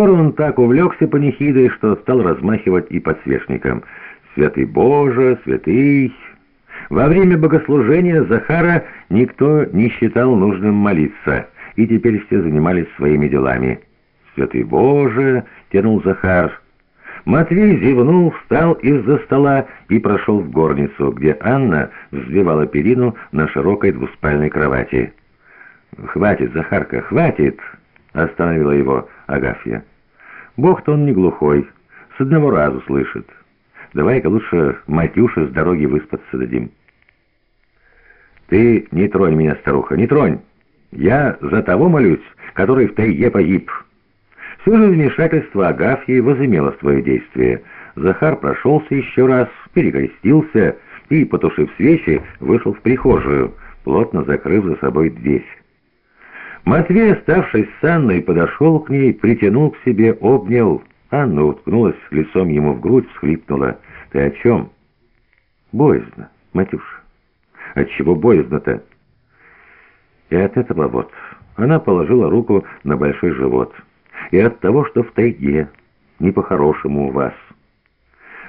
Скоро он так увлекся панихидой, что стал размахивать и подсвечником. «Святый Боже, святый!» Во время богослужения Захара никто не считал нужным молиться, и теперь все занимались своими делами. «Святый Боже!» — тянул Захар. Матвей зевнул, встал из-за стола и прошел в горницу, где Анна взвивала перину на широкой двуспальной кровати. «Хватит, Захарка, хватит!» — остановила его Агафья. «Бог-то он не глухой, с одного разу слышит. Давай-ка лучше Матюше с дороги выспаться дадим». «Ты не тронь меня, старуха, не тронь! Я за того молюсь, который в тайге погиб». Все же вмешательство Агафьи возымело свое действие. Захар прошелся еще раз, перекрестился и, потушив свечи, вышел в прихожую, плотно закрыв за собой дверь. Матвей, оставшись с Анной, подошел к ней, притянул к себе, обнял. Анна уткнулась лицом ему в грудь, всхлипнула. «Ты о чем?» «Боязно, Матюша». «Отчего боязно-то?» И от этого вот. Она положила руку на большой живот. «И от того, что в тайге, не по-хорошему у вас».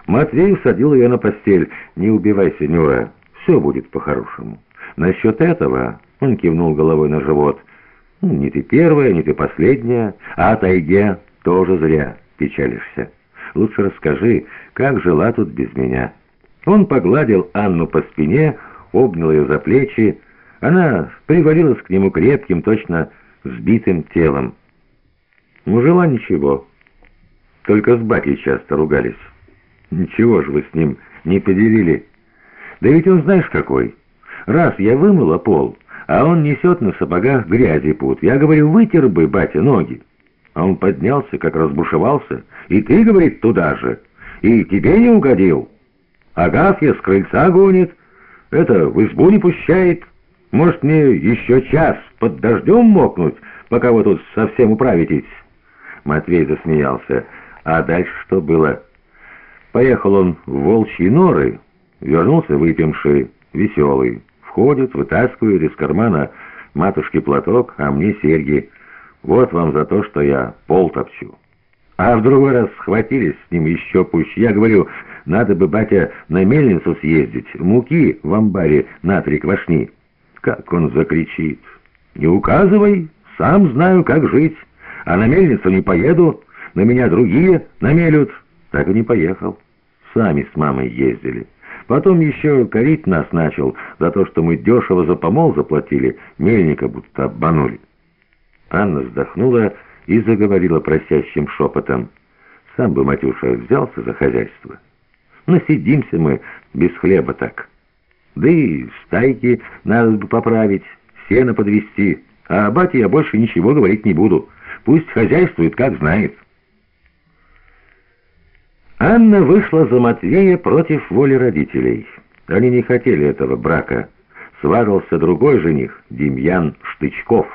Матвей усадил ее на постель. «Не убивайся, Нюра, все будет по-хорошему». «Насчет этого...» — он кивнул головой на живот — не ты первая, не ты последняя, а о тайге тоже зря печалишься. Лучше расскажи, как жила тут без меня». Он погладил Анну по спине, обнял ее за плечи. Она привалилась к нему крепким, точно сбитым телом. Ну, жила ничего. Только с батей часто ругались. Ничего же вы с ним не поделили. Да ведь он знаешь какой. Раз я вымыла пол а он несет на сапогах грязи пут. Я говорю, вытер бы, батя, ноги. А он поднялся, как разбушевался, и ты, говорит, туда же, и тебе не угодил. Агафья с крыльца гонит, это в избу не пущает. Может, мне еще час под дождем мокнуть, пока вы тут совсем управитесь?» Матвей засмеялся. А дальше что было? Поехал он в волчьи норы, вернулся выпивший, веселый. Входит, вытаскивает из кармана матушки платок, а мне серьги. Вот вам за то, что я пол топчу. А в другой раз схватились с ним еще пуще. Я говорю, надо бы, батя, на мельницу съездить, муки в амбаре на три квашни. Как он закричит. «Не указывай, сам знаю, как жить. А на мельницу не поеду, на меня другие намелют». Так и не поехал. Сами с мамой ездили. Потом еще корить нас начал за то, что мы дешево за помол заплатили, мельника будто обманули. Анна вздохнула и заговорила просящим шепотом. Сам бы, Матюша, взялся за хозяйство. Насидимся мы без хлеба так. Да и стайки надо бы поправить, сено подвести. А о бате я больше ничего говорить не буду. Пусть хозяйствует, как знает». Анна вышла за Матвея против воли родителей. Они не хотели этого брака. Сварился другой жених, Демьян Штычков.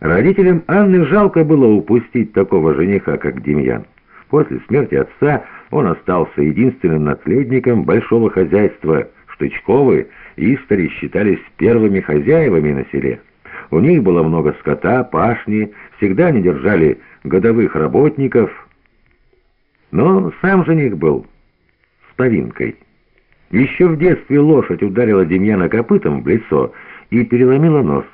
Родителям Анны жалко было упустить такого жениха, как Демьян. После смерти отца он остался единственным наследником большого хозяйства. Штычковы истори считались первыми хозяевами на селе. У них было много скота, пашни, всегда они держали годовых работников – но сам жених был с повинкой. Еще в детстве лошадь ударила Демьяна копытом в лицо и переломила нос.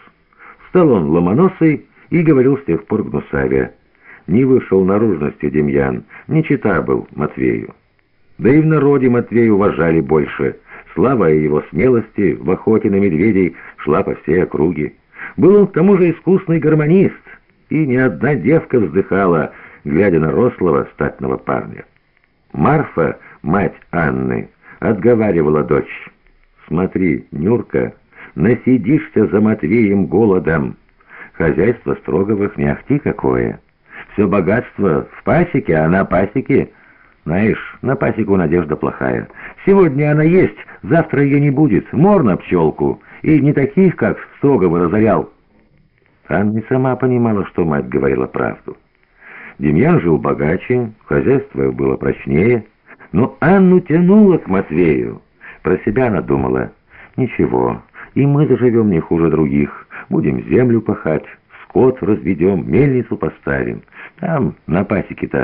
Стал он ломоносый и говорил с тех пор гнусавя. Не вышел наружности Демьян, не чита был Матвею. Да и в народе Матвея уважали больше. Слава его смелости в охоте на медведей шла по всей округе. Был он к тому же искусный гармонист, и ни одна девка вздыхала — глядя на рослого статного парня. Марфа, мать Анны, отговаривала дочь. «Смотри, Нюрка, насидишься за Матвеем голодом. Хозяйство Строговых не ахти какое. Все богатство в пасеке, а на пасеке... Знаешь, на пасеку надежда плохая. Сегодня она есть, завтра ее не будет. Мор на пчелку. И не таких, как Строговы разорял». Анна сама понимала, что мать говорила правду. Демьян жил богаче, хозяйство было прочнее, но Анну тянуло к Матвею. Про себя она думала, ничего, и мы заживем не хуже других, будем землю пахать, скот разведем, мельницу поставим. Там на пасеке-то